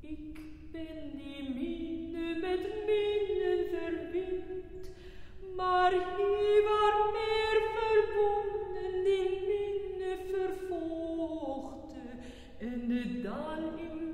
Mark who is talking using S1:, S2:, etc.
S1: Ik ben die minne met minnen verbind, maar hier waar meer verbonden die minne vervolgde en de dan in